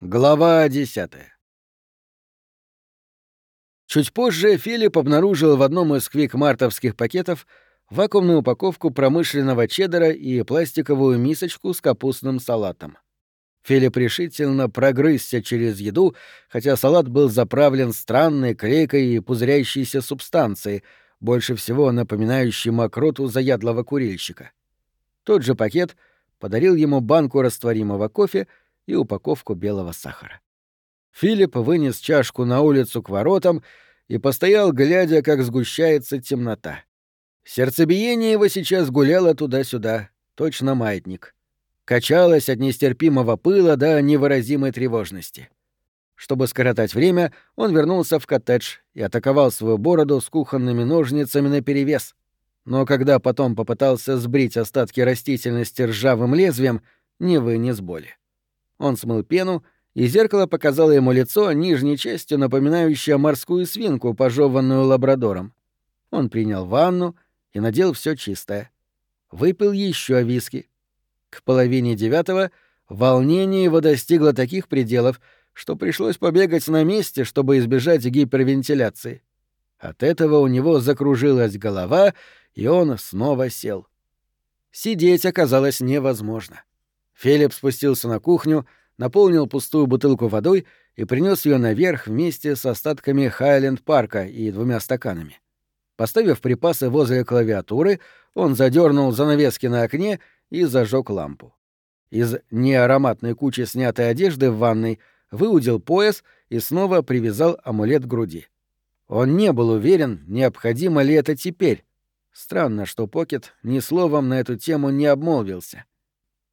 Глава 10 Чуть позже Филипп обнаружил в одном из квик-мартовских пакетов вакуумную упаковку промышленного чеддера и пластиковую мисочку с капустным салатом. Филипп решительно прогрызся через еду, хотя салат был заправлен странной клейкой и пузырящейся субстанцией, больше всего напоминающей мокроту заядлого курильщика. Тот же пакет подарил ему банку растворимого кофе — и упаковку белого сахара. Филипп вынес чашку на улицу к воротам и постоял, глядя, как сгущается темнота. Сердцебиение его сейчас гуляло туда-сюда, точно маятник. Качалось от нестерпимого пыла до невыразимой тревожности. Чтобы скоротать время, он вернулся в коттедж и атаковал свою бороду с кухонными ножницами наперевес. Но когда потом попытался сбрить остатки растительности ржавым лезвием, не вынес боли. Он смыл пену, и зеркало показало ему лицо, нижней частью напоминающее морскую свинку, пожеванную лабрадором. Он принял ванну и надел все чистое. Выпил еще виски. К половине девятого волнение его достигло таких пределов, что пришлось побегать на месте, чтобы избежать гипервентиляции. От этого у него закружилась голова, и он снова сел. Сидеть оказалось невозможно. Филипп спустился на кухню, наполнил пустую бутылку водой и принес ее наверх вместе с остатками Хайленд-парка и двумя стаканами. Поставив припасы возле клавиатуры, он задернул занавески на окне и зажег лампу. Из неароматной кучи снятой одежды в ванной выудил пояс и снова привязал амулет к груди. Он не был уверен, необходимо ли это теперь. Странно, что Покет ни словом на эту тему не обмолвился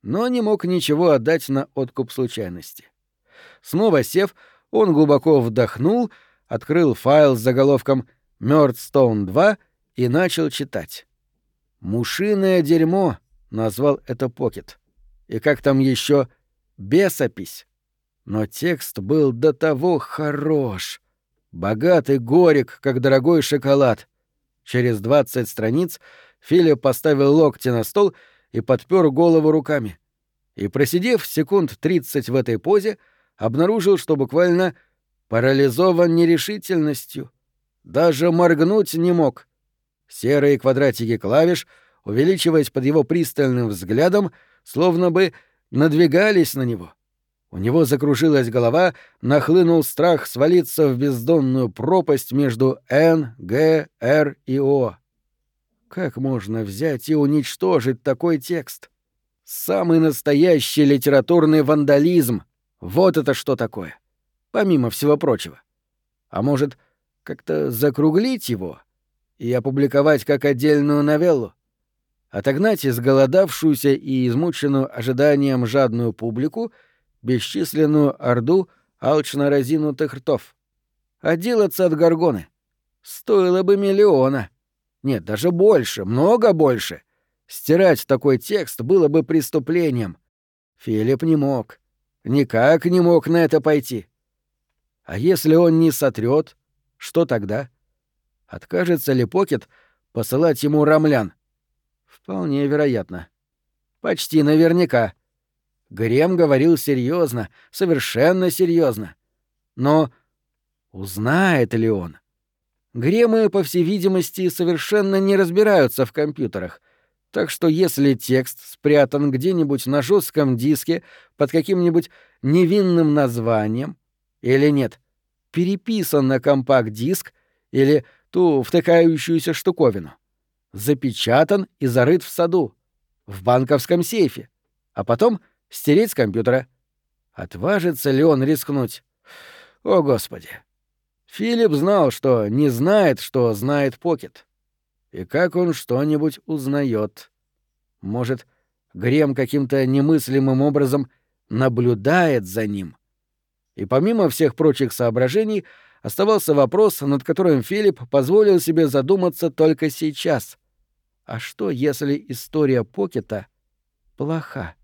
но не мог ничего отдать на откуп случайности. Снова сев, он глубоко вдохнул, открыл файл с заголовком «Мёрдстоун 2» и начал читать. «Мушиное дерьмо», — назвал это Покет. И как там еще «Бесопись». Но текст был до того хорош. Богатый горек, как дорогой шоколад. Через двадцать страниц Филипп поставил локти на стол — и подпер голову руками. И, просидев секунд тридцать в этой позе, обнаружил, что буквально парализован нерешительностью. Даже моргнуть не мог. Серые квадратики клавиш, увеличиваясь под его пристальным взглядом, словно бы надвигались на него. У него закружилась голова, нахлынул страх свалиться в бездонную пропасть между Н, Г, Р и О. Как можно взять и уничтожить такой текст? Самый настоящий литературный вандализм. Вот это что такое. Помимо всего прочего. А может, как-то закруглить его и опубликовать как отдельную новеллу? Отогнать изголодавшуюся и измученную ожиданием жадную публику бесчисленную орду алчно разинутых ртов. Отделаться от горгоны. Стоило бы миллиона. Нет, даже больше, много больше. Стирать такой текст было бы преступлением. Филипп не мог. Никак не мог на это пойти. А если он не сотрет, что тогда? Откажется ли Покет посылать ему рамлян? Вполне вероятно. Почти наверняка. Грем говорил серьезно, совершенно серьезно. Но узнает ли он? Гремы, по всей видимости, совершенно не разбираются в компьютерах, так что если текст спрятан где-нибудь на жестком диске под каким-нибудь невинным названием, или нет, переписан на компакт-диск или ту втыкающуюся штуковину, запечатан и зарыт в саду, в банковском сейфе, а потом стереть с компьютера. Отважится ли он рискнуть? О, Господи! Филипп знал, что не знает, что знает Покет. И как он что-нибудь узнает. Может, Грем каким-то немыслимым образом наблюдает за ним. И помимо всех прочих соображений, оставался вопрос, над которым Филипп позволил себе задуматься только сейчас. А что, если история Покета плоха?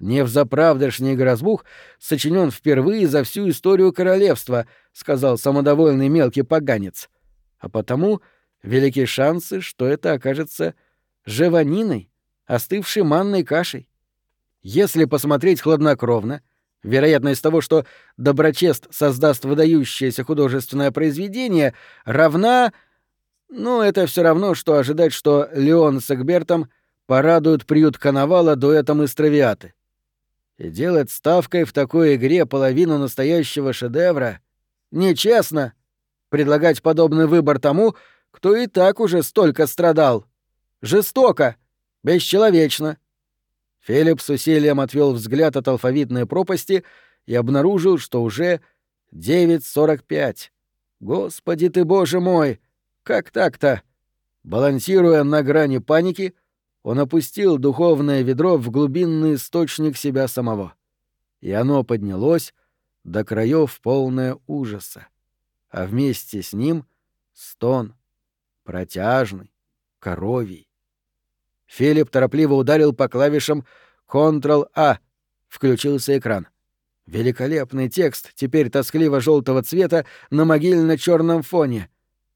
Невзаправдышний грозбух сочинен впервые за всю историю королевства, сказал самодовольный мелкий поганец. А потому велики шансы, что это окажется живаниной, остывшей манной кашей. Если посмотреть хладнокровно, Вероятность того, что Доброчест создаст выдающееся художественное произведение, равна... Ну, это все равно, что ожидать, что Леон с Экбертом порадуют приют Коновала дуэтом из травиаты. Делать ставкой в такой игре половину настоящего шедевра нечестно. Предлагать подобный выбор тому, кто и так уже столько страдал. Жестоко, бесчеловечно. Филипп с усилием отвел взгляд от алфавитной пропасти и обнаружил, что уже 9.45. Господи ты, боже мой! Как так-то? Балансируя на грани паники, он опустил духовное ведро в глубинный источник себя самого. И оно поднялось до краев полное ужаса. А вместе с ним стон, протяжный, коровий. Филипп торопливо ударил по клавишам Ctrl-A. Включился экран. Великолепный текст, теперь тоскливо желтого цвета, на могильно черном фоне.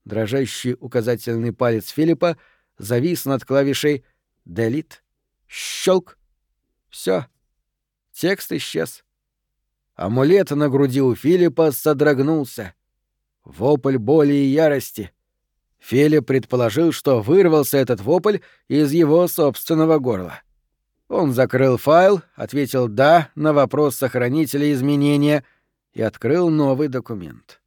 Дрожащий указательный палец Филиппа завис над клавишей «Delete». Щелк. Все. Текст исчез. Амулет на груди у Филиппа содрогнулся. Вопль боли и ярости — Филипп предположил, что вырвался этот вопль из его собственного горла. Он закрыл файл, ответил «да» на вопрос сохранителя изменения и открыл новый документ.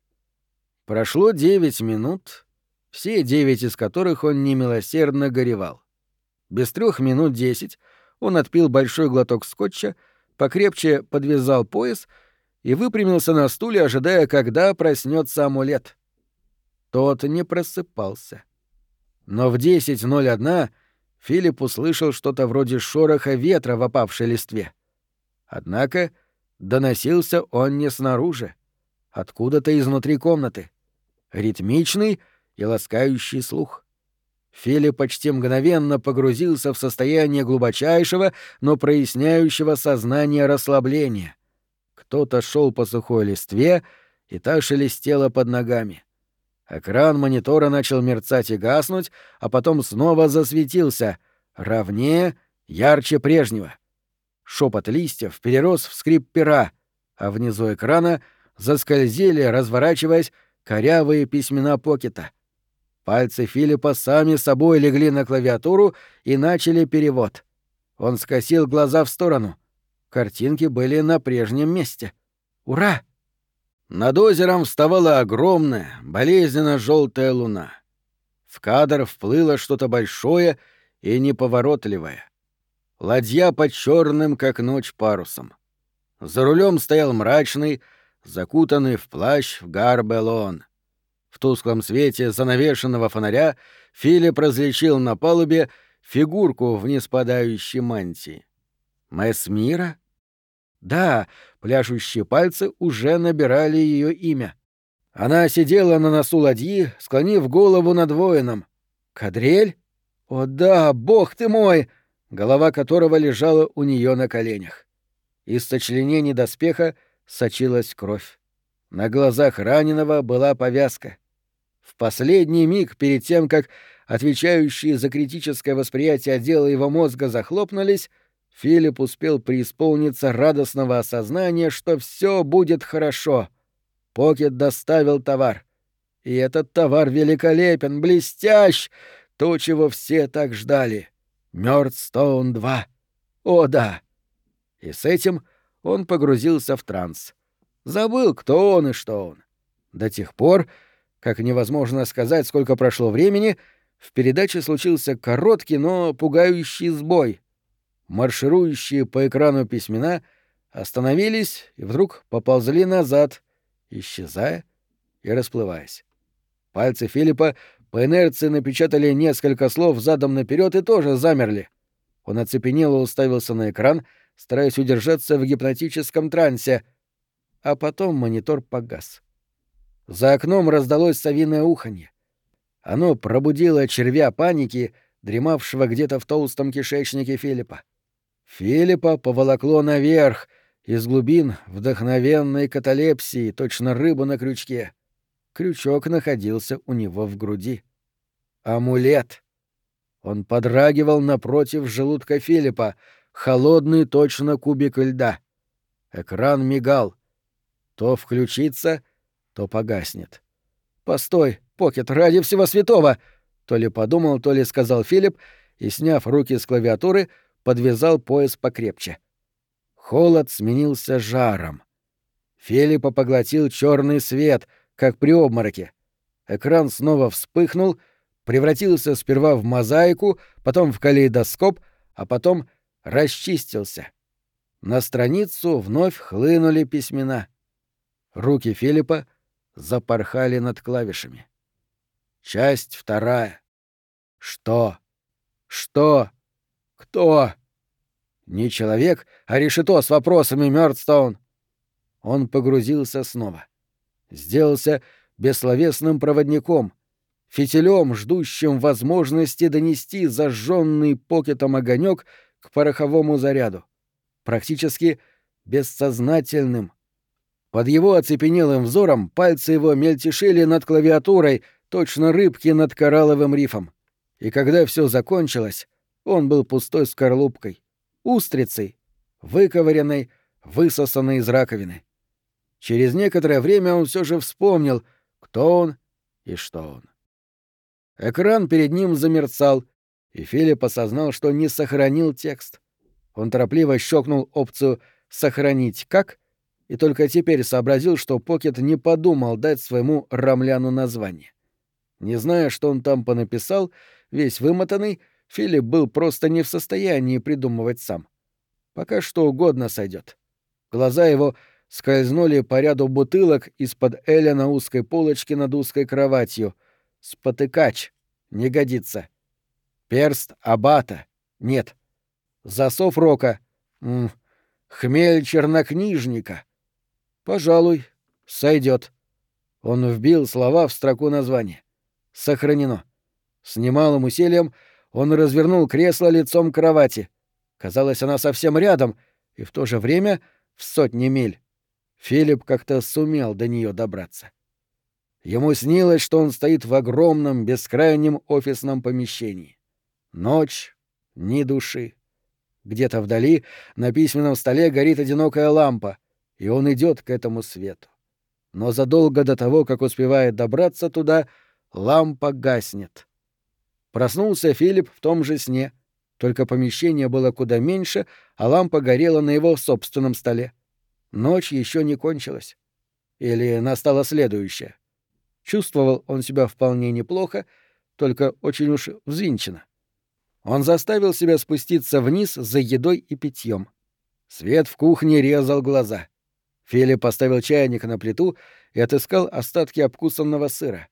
Прошло девять минут, все девять из которых он немилосердно горевал. Без трех минут десять он отпил большой глоток скотча, покрепче подвязал пояс и выпрямился на стуле, ожидая, когда проснется амулет. Тот не просыпался. Но в 10.01 Филипп услышал что-то вроде шороха ветра в опавшей листве. Однако доносился он не снаружи, откуда-то изнутри комнаты. Ритмичный и ласкающий слух. Филипп почти мгновенно погрузился в состояние глубочайшего, но проясняющего сознания расслабления. Кто-то шел по сухой листве, и та шелестела под ногами. Экран монитора начал мерцать и гаснуть, а потом снова засветился, ровнее, ярче прежнего. Шепот листьев перерос в скрип пера, а внизу экрана заскользили, разворачиваясь, корявые письмена покета. Пальцы Филиппа сами собой легли на клавиатуру и начали перевод. Он скосил глаза в сторону. Картинки были на прежнем месте. «Ура!» Над озером вставала огромная, болезненно желтая луна. В кадр вплыло что-то большое и неповоротливое. Ладья под черным, как ночь, парусом. За рулем стоял мрачный, закутанный в плащ в гарбелон. В тусклом свете занавешенного фонаря Филипп различил на палубе фигурку в неспадающей мантии. Месмира? Да, пляшущие пальцы уже набирали ее имя. Она сидела на носу ладьи, склонив голову над воином. «Кадрель? О да, бог ты мой!» голова которого лежала у нее на коленях. Из сочленений доспеха сочилась кровь. На глазах раненого была повязка. В последний миг перед тем, как отвечающие за критическое восприятие отдела его мозга захлопнулись, Филипп успел преисполниться радостного осознания, что все будет хорошо. Покет доставил товар. И этот товар великолепен, блестящ, то, чего все так ждали. Мёрдстоун 2. О, да! И с этим он погрузился в транс. Забыл, кто он и что он. До тех пор, как невозможно сказать, сколько прошло времени, в передаче случился короткий, но пугающий сбой — марширующие по экрану письмена остановились и вдруг поползли назад, исчезая и расплываясь. Пальцы Филиппа по инерции напечатали несколько слов задом наперед и тоже замерли. Он оцепенело уставился на экран, стараясь удержаться в гипнотическом трансе, а потом монитор погас. За окном раздалось совиное уханье. Оно пробудило червя паники, дремавшего где-то в толстом кишечнике Филиппа. Филиппа поволокло наверх, из глубин вдохновенной каталепсии, точно рыба на крючке. Крючок находился у него в груди. Амулет. Он подрагивал напротив желудка Филиппа, холодный точно кубик льда. Экран мигал. То включится, то погаснет. «Постой, Покет, ради всего святого!» То ли подумал, то ли сказал Филипп, и, сняв руки с клавиатуры, подвязал пояс покрепче. Холод сменился жаром. Филиппа поглотил черный свет, как при обмороке. Экран снова вспыхнул, превратился сперва в мозаику, потом в калейдоскоп, а потом расчистился. На страницу вновь хлынули письмена. Руки Филиппа запорхали над клавишами. Часть вторая. Что? Что? Кто? Не человек, а решето с вопросами Мёрдстоун. Он погрузился снова. Сделался бессловесным проводником, фитилем, ждущим возможности донести зажженный покетом огонек к пороховому заряду. Практически бессознательным. Под его оцепенелым взором пальцы его мельтешили над клавиатурой, точно рыбки над коралловым рифом. И когда все закончилось, он был пустой скорлупкой, устрицей, выковыренной, высосанной из раковины. Через некоторое время он все же вспомнил, кто он и что он. Экран перед ним замерцал, и Филипп осознал, что не сохранил текст. Он торопливо щелкнул опцию «Сохранить как?» И только теперь сообразил, что Покет не подумал дать своему рамляну название. Не зная, что он там понаписал, весь вымотанный, Филипп был просто не в состоянии придумывать сам. Пока что угодно сойдет. Глаза его скользнули по ряду бутылок из-под Эля на узкой полочке над узкой кроватью. Спотыкач. Не годится. Перст абата. Нет. Засов рока. М -м. Хмель чернокнижника. Пожалуй, сойдет. Он вбил слова в строку названия. Сохранено. С немалым усилием он развернул кресло лицом к кровати. Казалось, она совсем рядом, и в то же время в сотни миль. Филипп как-то сумел до нее добраться. Ему снилось, что он стоит в огромном, бескрайнем офисном помещении. Ночь, ни души. Где-то вдали на письменном столе горит одинокая лампа, и он идет к этому свету. Но задолго до того, как успевает добраться туда, лампа гаснет. Проснулся Филипп в том же сне, только помещение было куда меньше, а лампа горела на его собственном столе. Ночь еще не кончилась. Или настала следующая. Чувствовал он себя вполне неплохо, только очень уж взвинчено. Он заставил себя спуститься вниз за едой и питьем. Свет в кухне резал глаза. Филипп поставил чайник на плиту и отыскал остатки обкусанного сыра.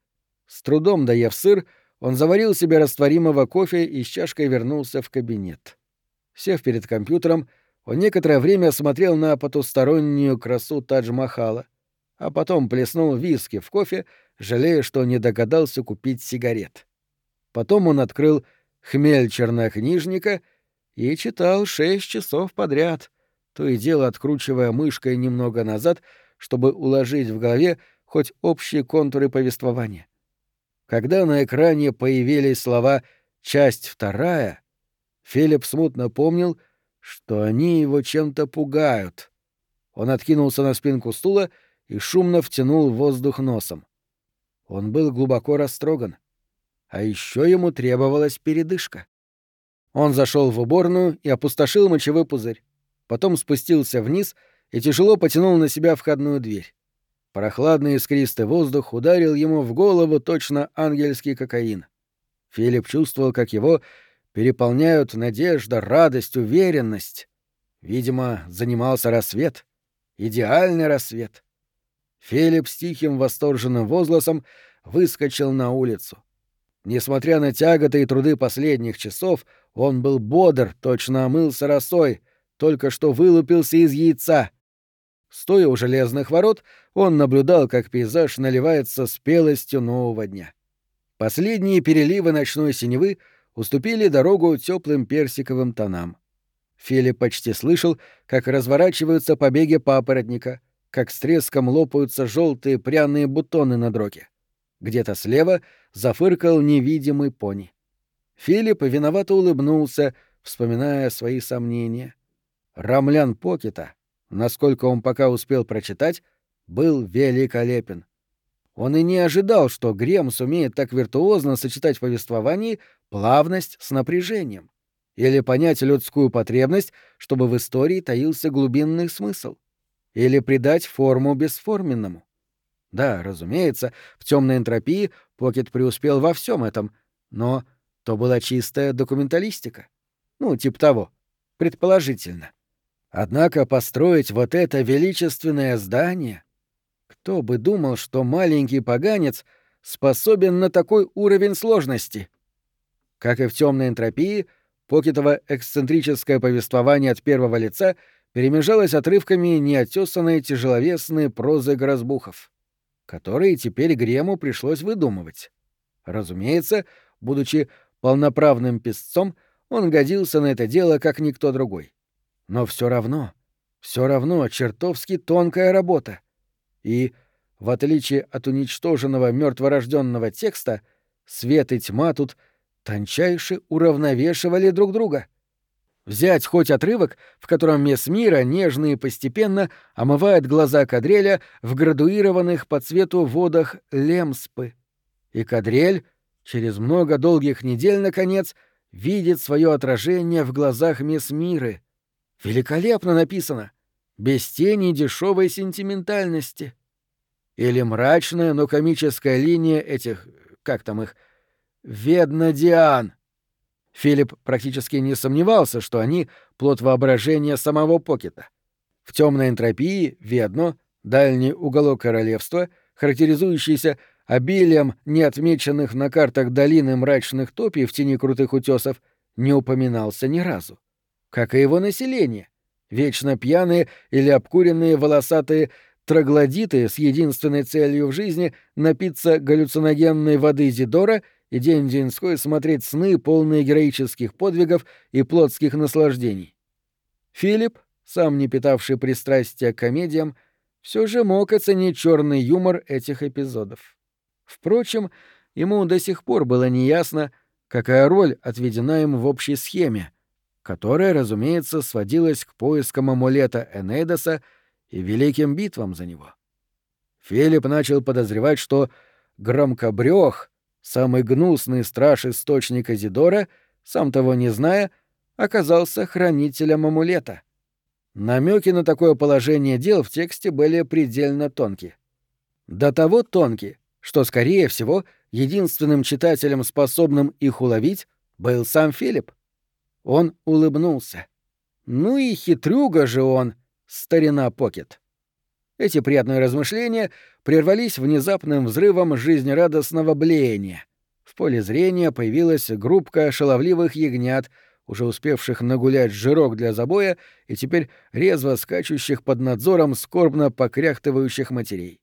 С трудом доев сыр, он заварил себе растворимого кофе и с чашкой вернулся в кабинет. Сев перед компьютером, он некоторое время смотрел на потустороннюю красу Тадж-Махала, а потом плеснул виски в кофе, жалея, что не догадался купить сигарет. Потом он открыл «Хмель чернокнижника» и читал шесть часов подряд, то и дело откручивая мышкой немного назад, чтобы уложить в голове хоть общие контуры повествования. Когда на экране появились слова «часть вторая», Филипп смутно помнил — что они его чем-то пугают. Он откинулся на спинку стула и шумно втянул воздух носом. Он был глубоко растроган. А еще ему требовалась передышка. Он зашел в уборную и опустошил мочевой пузырь. Потом спустился вниз и тяжело потянул на себя входную дверь. Прохладный искристый воздух ударил ему в голову точно ангельский кокаин. Филипп чувствовал, как его переполняют надежда, радость, уверенность. Видимо, занимался рассвет. Идеальный рассвет. Филипп с тихим восторженным возгласом выскочил на улицу. Несмотря на тяготы и труды последних часов, он был бодр, точно омылся росой, только что вылупился из яйца. Стоя у железных ворот, он наблюдал, как пейзаж наливается спелостью нового дня. Последние переливы ночной синевы — уступили дорогу теплым персиковым тонам. Филипп почти слышал, как разворачиваются побеги папоротника, как с треском лопаются желтые пряные бутоны на дроге. Где-то слева зафыркал невидимый пони. Филипп виновато улыбнулся, вспоминая свои сомнения. Рамлян Покета насколько он пока успел прочитать, был великолепен. Он и не ожидал, что Грем сумеет так виртуозно сочетать в повествовании плавность с напряжением. Или понять людскую потребность, чтобы в истории таился глубинный смысл. Или придать форму бесформенному. Да, разумеется, в темной энтропии Покет преуспел во всем этом, но то была чистая документалистика. Ну, типа того. Предположительно. Однако построить вот это величественное здание... Кто бы думал, что маленький поганец способен на такой уровень сложности? Как и в темной энтропии, Покетово эксцентрическое повествование от первого лица перемежалось отрывками неотесанной тяжеловесной прозы Грозбухов, которые теперь Грему пришлось выдумывать. Разумеется, будучи полноправным писцом, он годился на это дело как никто другой. Но все равно, все равно чертовски тонкая работа. И, в отличие от уничтоженного мертворожденного текста, свет и тьма тут тончайше уравновешивали друг друга. Взять хоть отрывок, в котором мисс Мира нежно и постепенно омывает глаза Кадреля в градуированных по цвету водах лемспы. И Кадрель, через много долгих недель, наконец, видит свое отражение в глазах мисс Миры. Великолепно написано, без тени дешевой сентиментальности. Или мрачная, но комическая линия этих, как там их, Ведна-Диан. Филипп практически не сомневался, что они — плод воображения самого Покета. В темной энтропии Ведно, дальний уголок королевства, характеризующийся обилием неотмеченных на картах долины мрачных топий в тени крутых утесов, не упоминался ни разу. Как и его население. Вечно пьяные или обкуренные волосатые троглодиты с единственной целью в жизни напиться галлюциногенной воды Зидора и день-деньской смотреть сны, полные героических подвигов и плотских наслаждений. Филипп, сам не питавший пристрастия к комедиям, все же мог оценить черный юмор этих эпизодов. Впрочем, ему до сих пор было неясно, какая роль отведена им в общей схеме, которая, разумеется, сводилась к поискам амулета Энейдоса и великим битвам за него. Филипп начал подозревать, что громкобрёх, самый гнусный страж источника Зидора, сам того не зная, оказался хранителем амулета. Намеки на такое положение дел в тексте были предельно тонкие. До того тонкие, что, скорее всего, единственным читателем, способным их уловить, был сам Филипп. Он улыбнулся. Ну и хитрюга же он, старина Покет. Эти приятные размышления прервались внезапным взрывом жизнерадостного блеяния. В поле зрения появилась группка шаловливых ягнят, уже успевших нагулять жирок для забоя и теперь резво скачущих под надзором скорбно покряхтывающих матерей.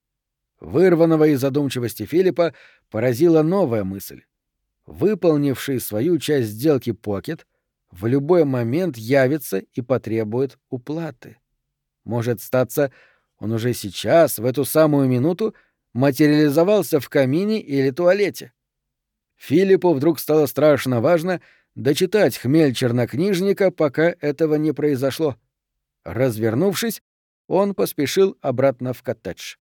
Вырванного из задумчивости Филиппа поразила новая мысль. Выполнивший свою часть сделки Покет в любой момент явится и потребует уплаты. Может статься, он уже сейчас, в эту самую минуту, материализовался в камине или туалете. Филиппу вдруг стало страшно важно дочитать хмель чернокнижника, пока этого не произошло. Развернувшись, он поспешил обратно в коттедж.